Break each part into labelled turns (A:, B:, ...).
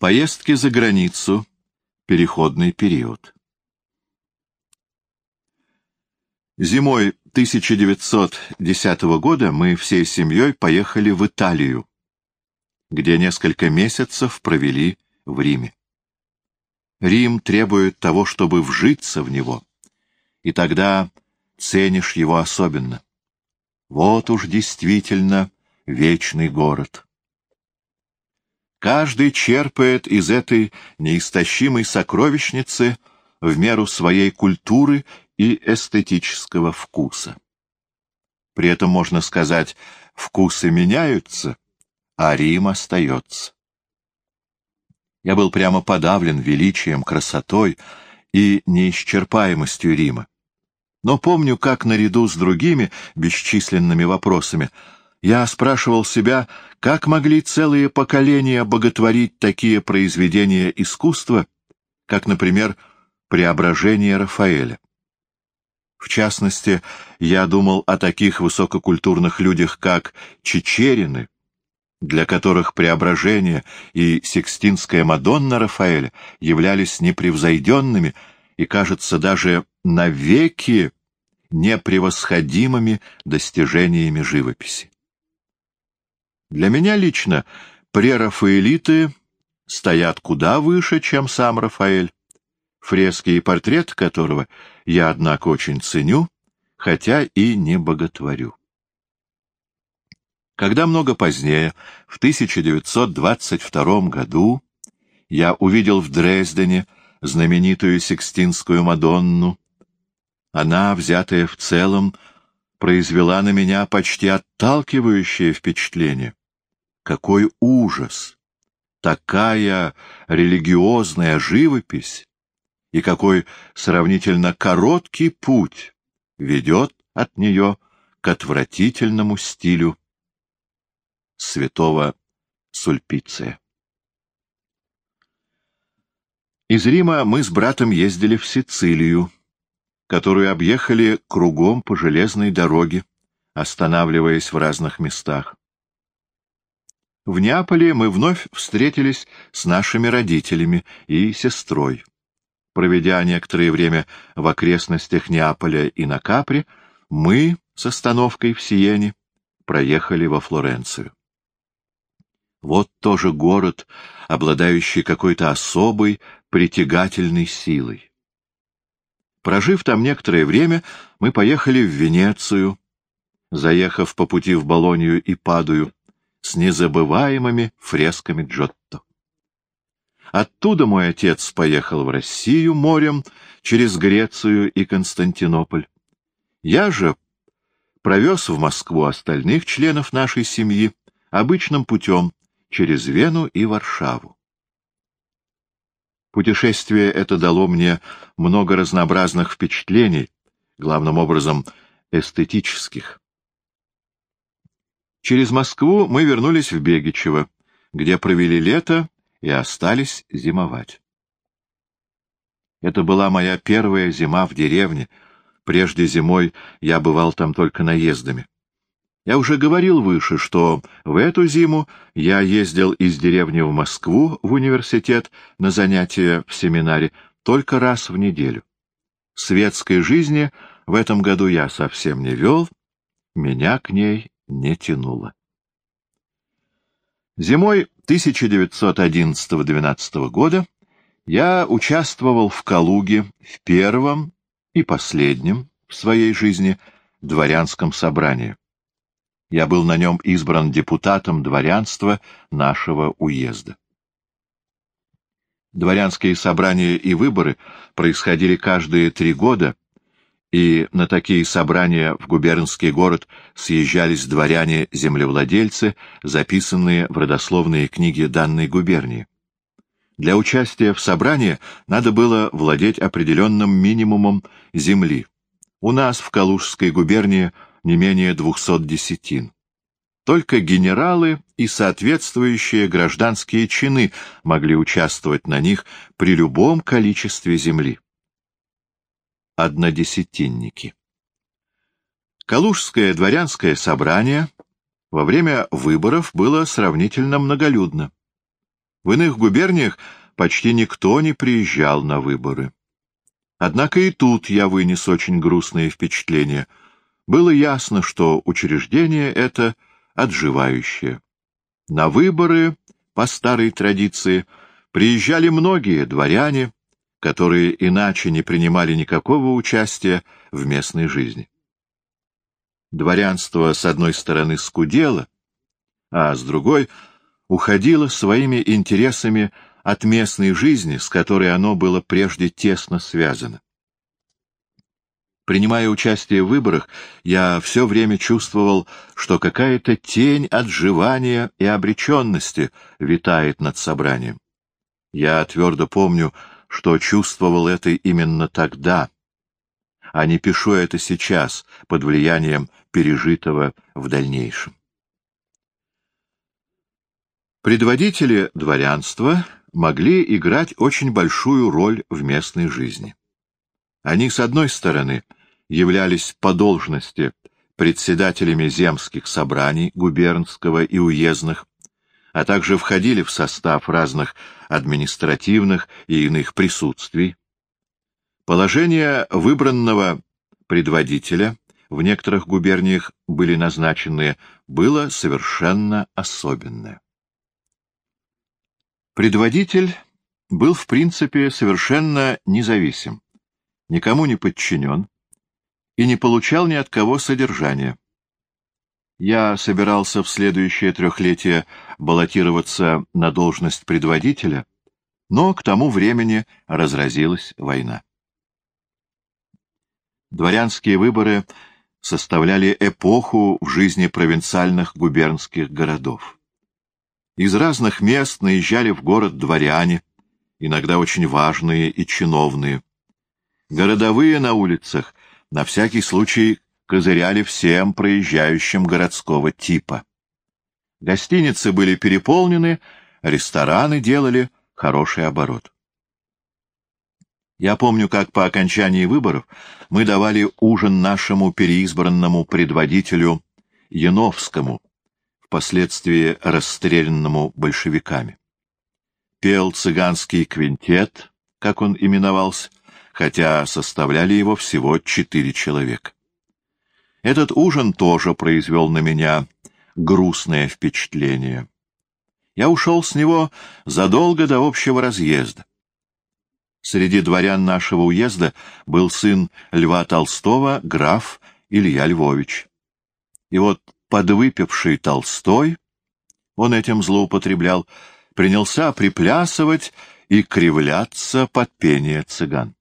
A: Поездки за границу. Переходный период. Зимой 1910 года мы всей семьей поехали в Италию, где несколько месяцев провели в Риме. Рим требует того, чтобы вжиться в него, и тогда ценишь его особенно. Вот уж действительно вечный город. Каждый черпает из этой неистощимой сокровищницы в меру своей культуры и эстетического вкуса. При этом можно сказать, вкусы меняются, а Рим остается. Я был прямо подавлен величием, красотой и неисчерпаемостью Рима. Но помню, как наряду с другими бесчисленными вопросами я спрашивал себя, как могли целые поколения боготворить такие произведения искусства, как, например, «Преображение Рафаэля». В частности, я думал о таких высококультурных людях, как Чечерины, для которых преображение и Сикстинская Мадонна Рафаэля являлись непревзойденными и, кажется, даже навеки непревосходимыми достижениями живописи. Для меня лично прерафаэлиты стоят куда выше, чем сам Рафаэль, фрески и портрет которого я, однако, очень ценю, хотя и не боготворю. Когда много позднее, в 1922 году, я увидел в Дрездене знаменитую Сикстинскую Мадонну, она, взятая в целом, произвела на меня почти отталкивающее впечатление. Какой ужас! Такая религиозная живопись! И какой сравнительно короткий путь ведет от нее к отвратительному стилю святого Сульпиция. Из Рима мы с братом ездили в Сицилию, которую объехали кругом по железной дороге, останавливаясь в разных местах. В Неаполе мы вновь встретились с нашими родителями и сестрой. Проведя некоторое время в окрестностях Неаполя и на Капре, мы с остановкой в Сиене проехали во Флоренцию. Вот тоже город, обладающий какой-то особой притягательной силой. Прожив там некоторое время, мы поехали в Венецию, заехав по пути в Болонию и Падую, с незабываемыми фресками Джотто. Оттуда мой отец поехал в Россию морем через Грецию и Константинополь. Я же провез в Москву остальных членов нашей семьи обычным путем через Вену и Варшаву. Путешествие это дало мне много разнообразных впечатлений, главным образом эстетических. Через Москву мы вернулись в Бегичево, где провели лето и остались зимовать. Это была моя первая зима в деревне. Прежде зимой я бывал там только наездами. Я уже говорил выше, что в эту зиму я ездил из деревни в Москву в университет на занятия в семинаре только раз в неделю. Светской жизни в этом году я совсем не вел, меня к ней не тянуло. Зимой 1911-12 года я участвовал в Калуге в первом и последнем в своей жизни дворянском собрании. Я был на нем избран депутатом дворянства нашего уезда. Дворянские собрания и выборы происходили каждые три года, и на такие собрания в губернский город съезжались дворяне-землевладельцы, записанные в родословные книги данной губернии. Для участия в собрании надо было владеть определенным минимумом земли. У нас в Калужской губернии не менее двухсот десятин. Только генералы и соответствующие гражданские чины могли участвовать на них при любом количестве земли. Однодесятинники. Калужское дворянское собрание во время выборов было сравнительно многолюдно. В иных губерниях почти никто не приезжал на выборы. Однако и тут я вынес очень грустные впечатления. Было ясно, что учреждение это отживающее. На выборы, по старой традиции, приезжали многие дворяне, которые иначе не принимали никакого участия в местной жизни. Дворянство, с одной стороны, скудело, а с другой — уходило своими интересами от местной жизни, с которой оно было прежде тесно связано. Принимая участие в выборах, я все время чувствовал, что какая-то тень отживания и обреченности витает над собранием. Я твердо помню, что чувствовал это именно тогда, а не пишу это сейчас, под влиянием пережитого в дальнейшем. Предводители дворянства могли играть очень большую роль в местной жизни. Они, с одной стороны, являлись по должности председателями земских собраний губернского и уездных, а также входили в состав разных административных и иных присутствий. Положение выбранного предводителя в некоторых губерниях были назначены было совершенно особенное. Предводитель был в принципе совершенно независим, никому не подчинен и не получал ни от кого содержания. Я собирался в следующее трехлетие баллотироваться на должность предводителя, но к тому времени разразилась война. Дворянские выборы составляли эпоху в жизни провинциальных губернских городов. Из разных мест наезжали в город дворяне, иногда очень важные и чиновные. Городовые на улицах на всякий случай козыряли всем проезжающим городского типа. Гостиницы были переполнены, рестораны делали хороший оборот. Я помню, как по окончании выборов мы давали ужин нашему переизбранному предводителю Яновскому, впоследствии расстрелянному большевиками. Пел цыганский квинтет, как он именовался, хотя составляли его всего четыре человека. Этот ужин тоже произвел на меня грустное впечатление. Я ушел с него задолго до общего разъезда. Среди дворян нашего уезда был сын Льва Толстого, граф Илья Львович. И вот подвыпивший Толстой, он этим злоупотреблял, принялся приплясывать и кривляться под пение цыган.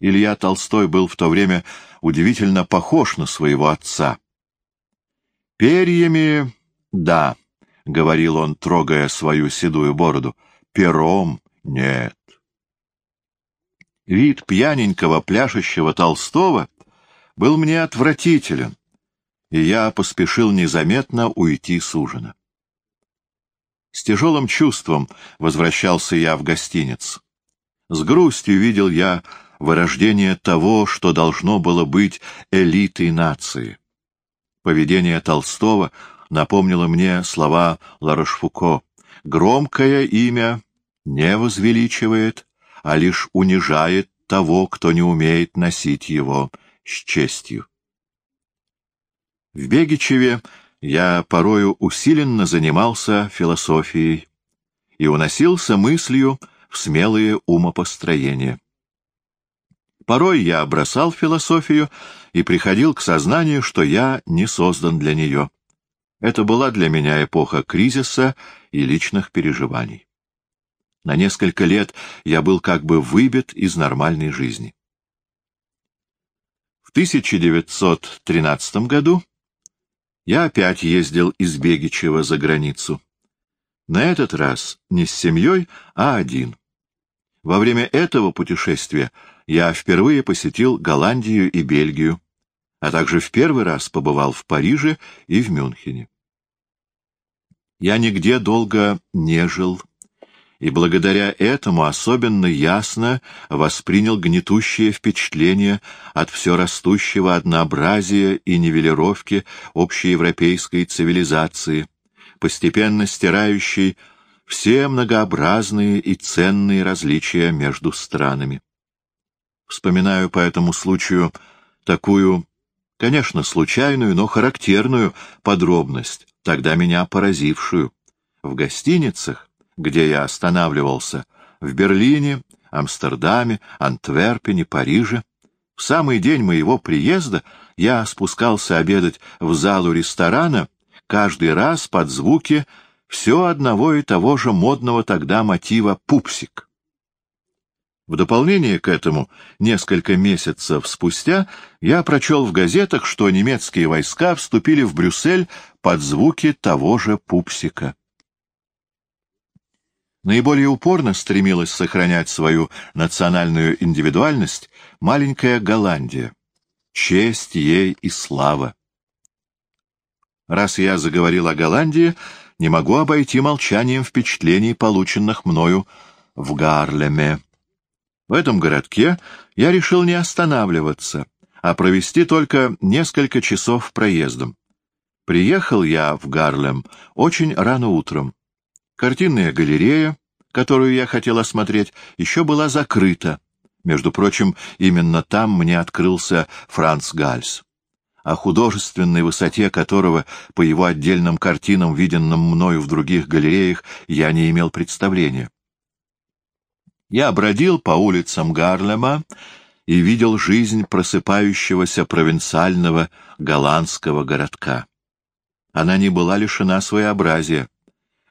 A: Илья Толстой был в то время удивительно похож на своего отца. «Перьями — да», — говорил он, трогая свою седую бороду, — «пером — нет». Вид пьяненького пляшущего Толстого был мне отвратителен, и я поспешил незаметно уйти с ужина. С тяжелым чувством возвращался я в гостиницу. С грустью видел я вырождение того, что должно было быть элитой нации. Поведение Толстого напомнило мне слова Ларошфуко «Громкое имя не возвеличивает, а лишь унижает того, кто не умеет носить его с честью». В Бегичеве я порою усиленно занимался философией и уносился мыслью в смелые умопостроения. Порой я бросал философию и приходил к сознанию, что я не создан для нее. Это была для меня эпоха кризиса и личных переживаний. На несколько лет я был как бы выбит из нормальной жизни. В 1913 году я опять ездил из Бегичева за границу. На этот раз не с семьей, а один. Во время этого путешествия я впервые посетил Голландию и Бельгию, а также в первый раз побывал в Париже и в Мюнхене. Я нигде долго не жил, и благодаря этому особенно ясно воспринял гнетущее впечатление от все растущего однообразия и нивелировки общеевропейской цивилизации, постепенно стирающей все многообразные и ценные различия между странами. Вспоминаю по этому случаю такую, конечно, случайную, но характерную подробность, тогда меня поразившую. В гостиницах, где я останавливался, в Берлине, Амстердаме, Антверпене, Париже, в самый день моего приезда я спускался обедать в залу ресторана, каждый раз под звуки все одного и того же модного тогда мотива «пупсик». В дополнение к этому, несколько месяцев спустя, я прочел в газетах, что немецкие войска вступили в Брюссель под звуки того же пупсика. Наиболее упорно стремилась сохранять свою национальную индивидуальность маленькая Голландия. Честь ей и слава. Раз я заговорил о Голландии, не могу обойти молчанием впечатлений, полученных мною в Гарлеме. В этом городке я решил не останавливаться, а провести только несколько часов проездом. Приехал я в Гарлем очень рано утром. Картинная галерея, которую я хотел осмотреть, еще была закрыта. Между прочим, именно там мне открылся Франц Гальс о художественной высоте которого, по его отдельным картинам, виденным мною в других галереях, я не имел представления. Я бродил по улицам Гарлема и видел жизнь просыпающегося провинциального голландского городка. Она не была лишена своеобразия.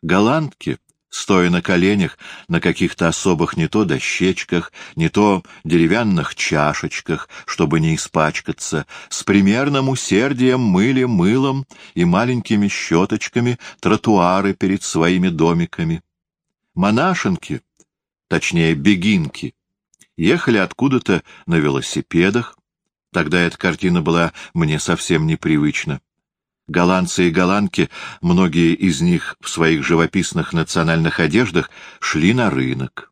A: Голландки, стоя на коленях на каких-то особых не то дощечках, не то деревянных чашечках, чтобы не испачкаться, с примерным усердием мыли мылом и маленькими щеточками тротуары перед своими домиками. Монашенки — точнее бегинки, ехали откуда-то на велосипедах. Тогда эта картина была мне совсем непривычна. Голландцы и голландки, многие из них в своих живописных национальных одеждах, шли на рынок.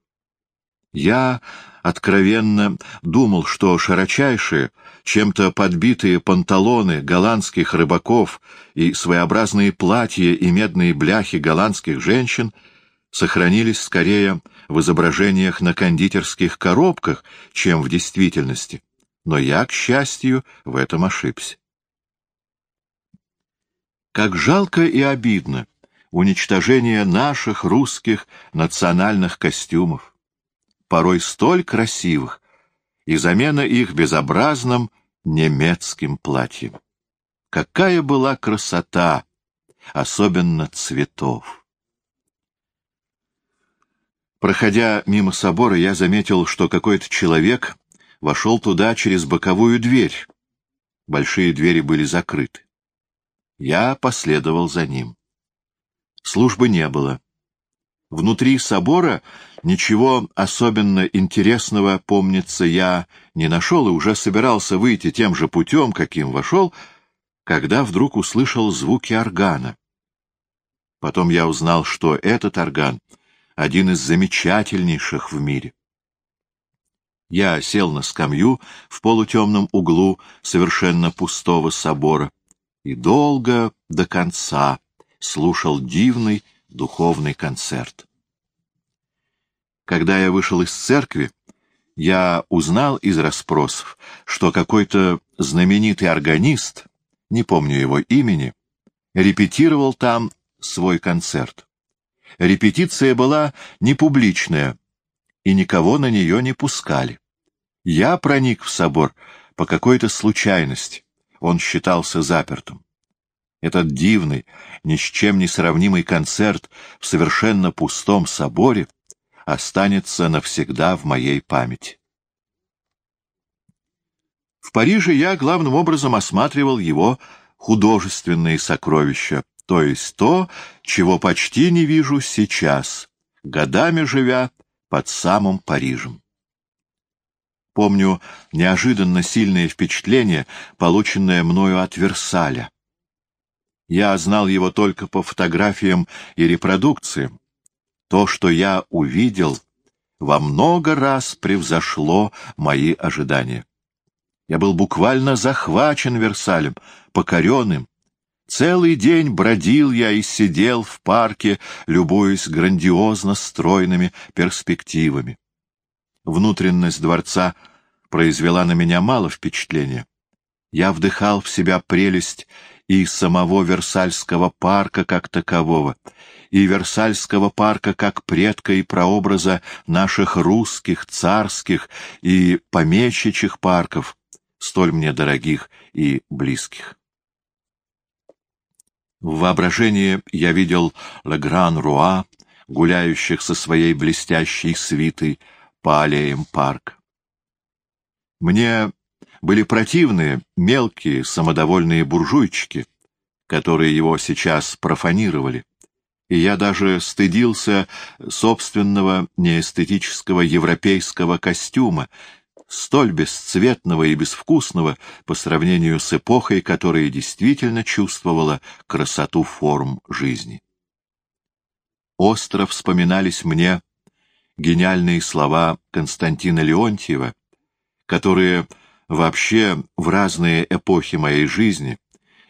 A: Я откровенно думал, что широчайшие, чем-то подбитые панталоны голландских рыбаков и своеобразные платья и медные бляхи голландских женщин — сохранились скорее в изображениях на кондитерских коробках, чем в действительности. Но я, к счастью, в этом ошибся. Как жалко и обидно уничтожение наших русских национальных костюмов, порой столь красивых, и замена их безобразным немецким платьем. Какая была красота, особенно цветов! Проходя мимо собора, я заметил, что какой-то человек вошел туда через боковую дверь. Большие двери были закрыты. Я последовал за ним. Службы не было. Внутри собора ничего особенно интересного, помнится, я не нашел и уже собирался выйти тем же путем, каким вошел, когда вдруг услышал звуки органа. Потом я узнал, что этот орган — один из замечательнейших в мире. Я сел на скамью в полутемном углу совершенно пустого собора и долго до конца слушал дивный духовный концерт. Когда я вышел из церкви, я узнал из расспросов, что какой-то знаменитый органист, не помню его имени, репетировал там свой концерт. Репетиция была не публичная, и никого на нее не пускали. Я проник в собор по какой-то случайности. Он считался запертым. Этот дивный, ни с чем не сравнимый концерт в совершенно пустом соборе останется навсегда в моей памяти. В Париже я главным образом осматривал его художественные сокровища, то есть то, чего почти не вижу сейчас, годами живя под самым Парижем. Помню неожиданно сильное впечатление, полученное мною от Версаля. Я знал его только по фотографиям и репродукциям. То, что я увидел, во много раз превзошло мои ожидания. Я был буквально захвачен Версалем, покорен им, Целый день бродил я и сидел в парке, любуясь грандиозно стройными перспективами. Внутренность дворца произвела на меня мало впечатления. Я вдыхал в себя прелесть и самого Версальского парка как такового, и Версальского парка как предка и прообраза наших русских, царских и помещичьих парков, столь мне дорогих и близких. В воображении я видел Легран-Руа, гуляющих со своей блестящей свитой по аллеям парка. Мне были противны мелкие самодовольные буржуйчики, которые его сейчас профанировали, и я даже стыдился собственного неэстетического европейского костюма, столь бесцветного и безвкусного по сравнению с эпохой, которая действительно чувствовала красоту форм жизни. Остро вспоминались мне гениальные слова Константина Леонтьева, которые вообще в разные эпохи моей жизни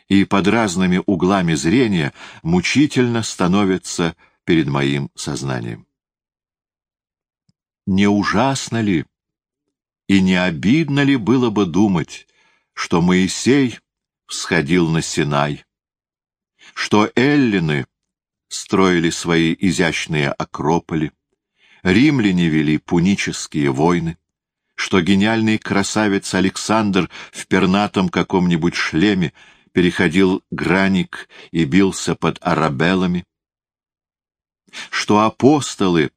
A: и под разными углами зрения мучительно становятся перед моим сознанием. Не ужасно ли, и не обидно ли было бы думать, что Моисей всходил на Синай, что эллины строили свои изящные акрополи, римляне вели пунические войны, что гениальный красавец Александр в пернатом каком-нибудь шлеме переходил граник и бился под арабеллами, что апостолы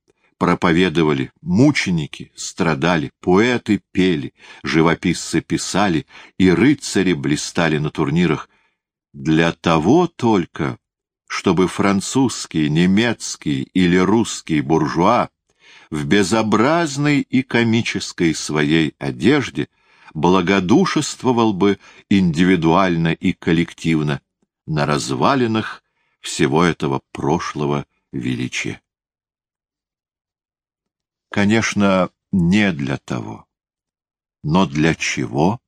A: проповедовали, мученики страдали, поэты пели, живописцы писали и рыцари блистали на турнирах для того только, чтобы французский, немецкий или русский буржуа в безобразной и комической своей одежде благодушествовал бы индивидуально и коллективно на развалинах всего этого прошлого величия. Конечно, не для того. Но для чего?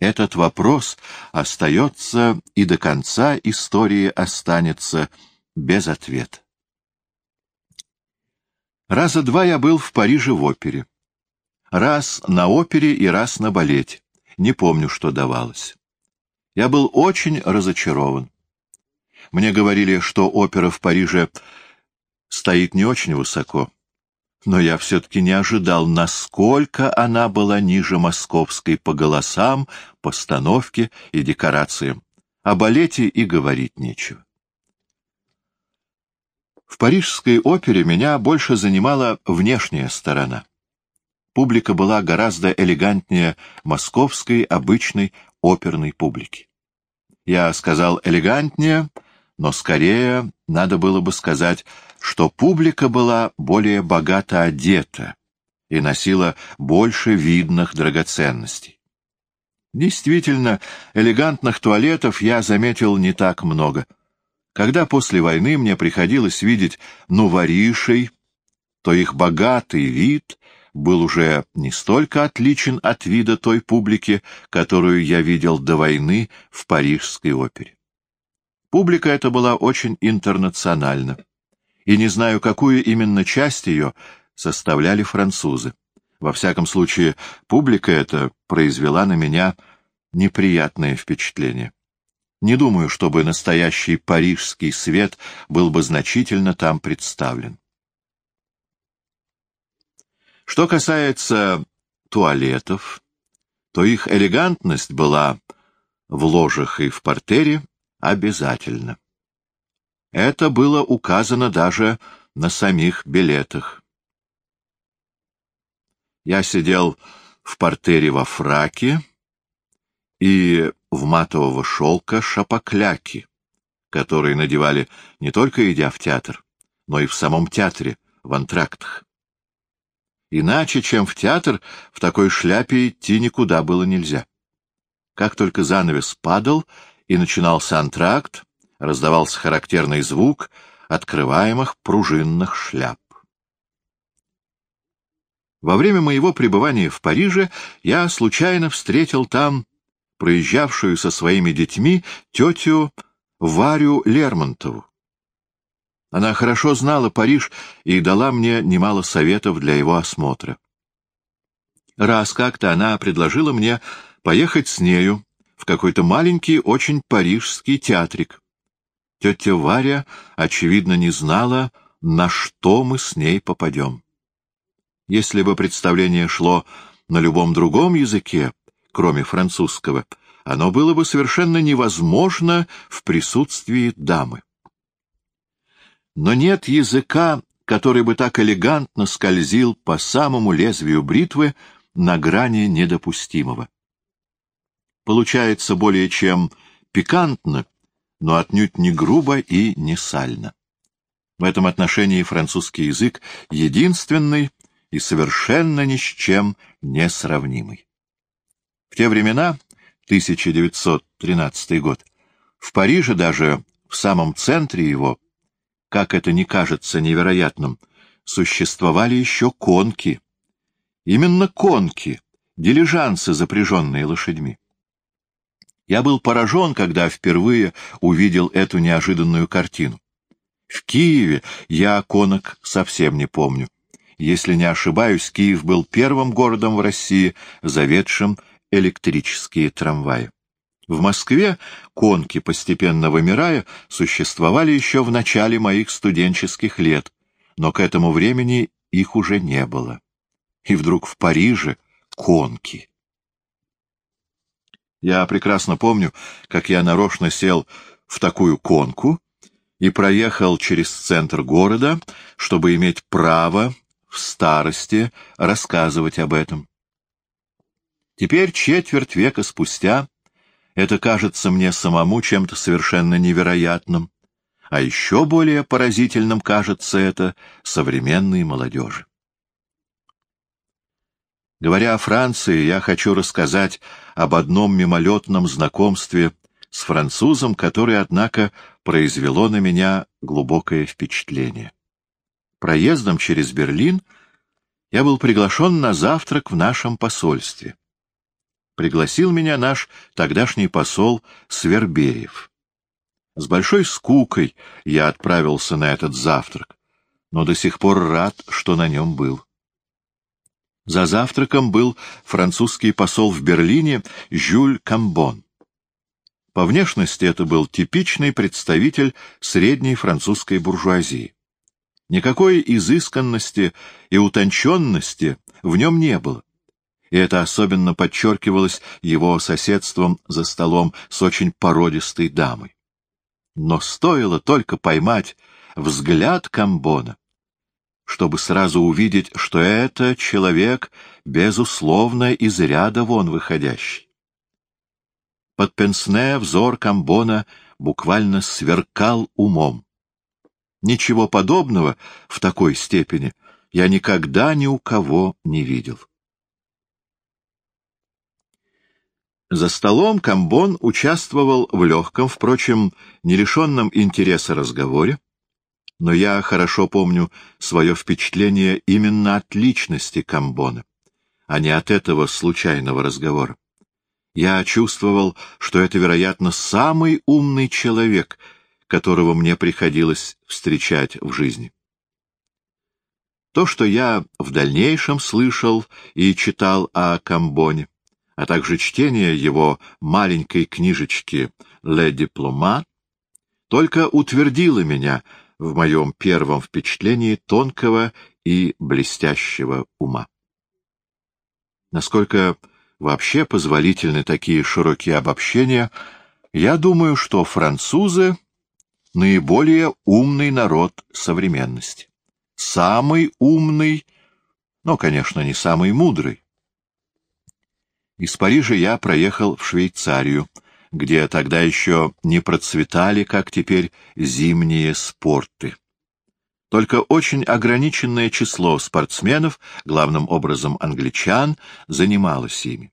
A: Этот вопрос остается и до конца истории останется без ответа. Раза два я был в Париже в опере. Раз на опере и раз на балете. Не помню, что давалось. Я был очень разочарован. Мне говорили, что опера в Париже стоит не очень высоко но я все-таки не ожидал, насколько она была ниже московской по голосам, постановке и декорациям. О балете и говорить нечего. В парижской опере меня больше занимала внешняя сторона. Публика была гораздо элегантнее московской обычной оперной публики. Я сказал элегантнее, но скорее надо было бы сказать, что публика была более богато одета и носила больше видных драгоценностей. Действительно, элегантных туалетов я заметил не так много. Когда после войны мне приходилось видеть нуворишей, то их богатый вид был уже не столько отличен от вида той публики, которую я видел до войны в Парижской опере. Публика эта была очень интернациональна, и не знаю, какую именно часть ее составляли французы. Во всяком случае, публика эта произвела на меня неприятное впечатление. Не думаю, чтобы настоящий парижский свет был бы значительно там представлен. Что касается туалетов, то их элегантность была в ложах и в портере обязательно. Это было указано даже на самих билетах. Я сидел в портере во фраке и в матового шелка шапокляки, которые надевали не только идя в театр, но и в самом театре, в антрактах. Иначе, чем в театр, в такой шляпе идти никуда было нельзя. Как только занавес падал, и начинался антракт, раздавался характерный звук открываемых пружинных шляп. Во время моего пребывания в Париже я случайно встретил там проезжавшую со своими детьми тетю Варю Лермонтову. Она хорошо знала Париж и дала мне немало советов для его осмотра. Раз как-то она предложила мне поехать с нею в какой-то маленький, очень парижский театрик. Тетя Варя, очевидно, не знала, на что мы с ней попадем. Если бы представление шло на любом другом языке, кроме французского, оно было бы совершенно невозможно в присутствии дамы. Но нет языка, который бы так элегантно скользил по самому лезвию бритвы на грани недопустимого. Получается более чем пикантно, но отнюдь не грубо и не сально. В этом отношении французский язык единственный и совершенно ни с чем не сравнимый. В те времена, 1913 год, в Париже даже в самом центре его, как это не кажется невероятным, существовали еще конки. Именно конки, дилижансы, запряженные лошадьми. Я был поражен, когда впервые увидел эту неожиданную картину. В Киеве я конок совсем не помню. Если не ошибаюсь, Киев был первым городом в России, заведшим электрические трамваи. В Москве конки, постепенно вымирая, существовали еще в начале моих студенческих лет, но к этому времени их уже не было. И вдруг в Париже конки. Я прекрасно помню, как я нарочно сел в такую конку и проехал через центр города, чтобы иметь право в старости рассказывать об этом. Теперь, четверть века спустя, это кажется мне самому чем-то совершенно невероятным, а еще более поразительным кажется это современной молодежи. Говоря о Франции, я хочу рассказать об одном мимолетном знакомстве с французом, которое, однако, произвело на меня глубокое впечатление. Проездом через Берлин я был приглашен на завтрак в нашем посольстве. Пригласил меня наш тогдашний посол Свербеев. С большой скукой я отправился на этот завтрак, но до сих пор рад, что на нем был. За завтраком был французский посол в Берлине Жюль Камбон. По внешности это был типичный представитель средней французской буржуазии. Никакой изысканности и утонченности в нем не было. И это особенно подчеркивалось его соседством за столом с очень породистой дамой. Но стоило только поймать взгляд Камбона, чтобы сразу увидеть, что это человек, безусловно, из ряда вон выходящий. Под пенсне взор Камбона буквально сверкал умом. Ничего подобного в такой степени я никогда ни у кого не видел. За столом Камбон участвовал в легком, впрочем, не лишенном интереса разговоре, но я хорошо помню свое впечатление именно от личности Камбона, а не от этого случайного разговора. Я чувствовал, что это, вероятно, самый умный человек, которого мне приходилось встречать в жизни. То, что я в дальнейшем слышал и читал о Камбоне, а также чтение его маленькой книжечки «Ле Дипломат», только утвердило меня — в моем первом впечатлении тонкого и блестящего ума. Насколько вообще позволительны такие широкие обобщения, я думаю, что французы — наиболее умный народ современности. Самый умный, но, конечно, не самый мудрый. Из Парижа я проехал в Швейцарию — где тогда еще не процветали, как теперь, зимние спорты. Только очень ограниченное число спортсменов, главным образом англичан, занималось ими.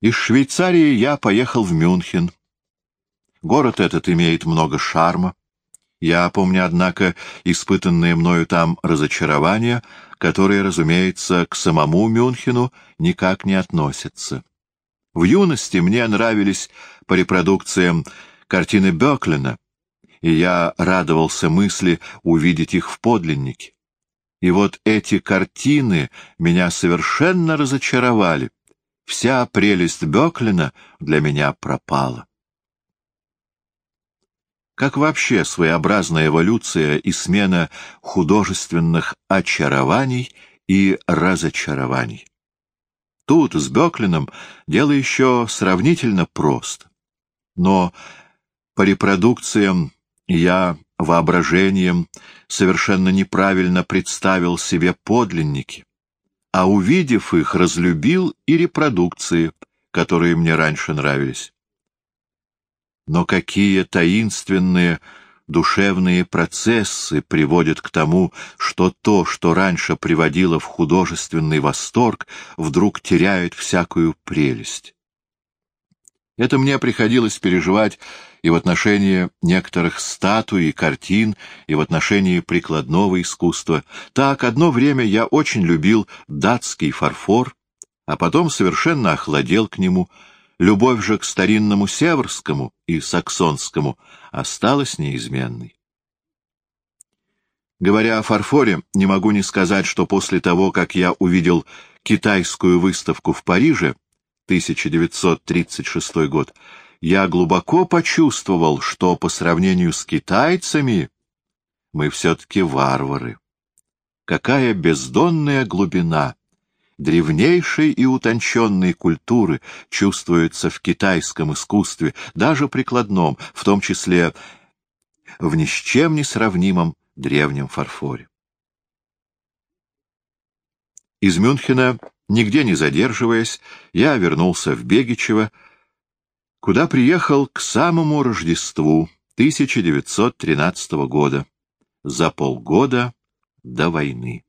A: Из Швейцарии я поехал в Мюнхен. Город этот имеет много шарма. Я помню, однако, испытанные мною там разочарования, которые, разумеется, к самому Мюнхену никак не относятся. В юности мне нравились по репродукциям картины Бёклина, и я радовался мысли увидеть их в подлиннике. И вот эти картины меня совершенно разочаровали. Вся прелесть Бёклина для меня пропала. Как вообще своеобразная эволюция и смена художественных очарований и разочарований. Тут с Бёклином дело еще сравнительно просто. Но по репродукциям я воображением совершенно неправильно представил себе подлинники, а увидев их, разлюбил и репродукции, которые мне раньше нравились. Но какие таинственные душевные процессы приводят к тому, что то, что раньше приводило в художественный восторг, вдруг теряет всякую прелесть. Это мне приходилось переживать и в отношении некоторых статуй и картин, и в отношении прикладного искусства. Так, одно время я очень любил датский фарфор, а потом совершенно охладел к нему, Любовь же к старинному северскому и саксонскому осталась неизменной. Говоря о фарфоре, не могу не сказать, что после того, как я увидел китайскую выставку в Париже, 1936 год, я глубоко почувствовал, что по сравнению с китайцами мы все-таки варвары. Какая бездонная глубина древнейшей и утонченной культуры чувствуется в китайском искусстве, даже прикладном, в том числе в ни с чем не сравнимом древнем фарфоре. Из Мюнхена, нигде не задерживаясь, я вернулся в Бегичево, куда приехал к самому Рождеству 1913 года, за полгода до войны.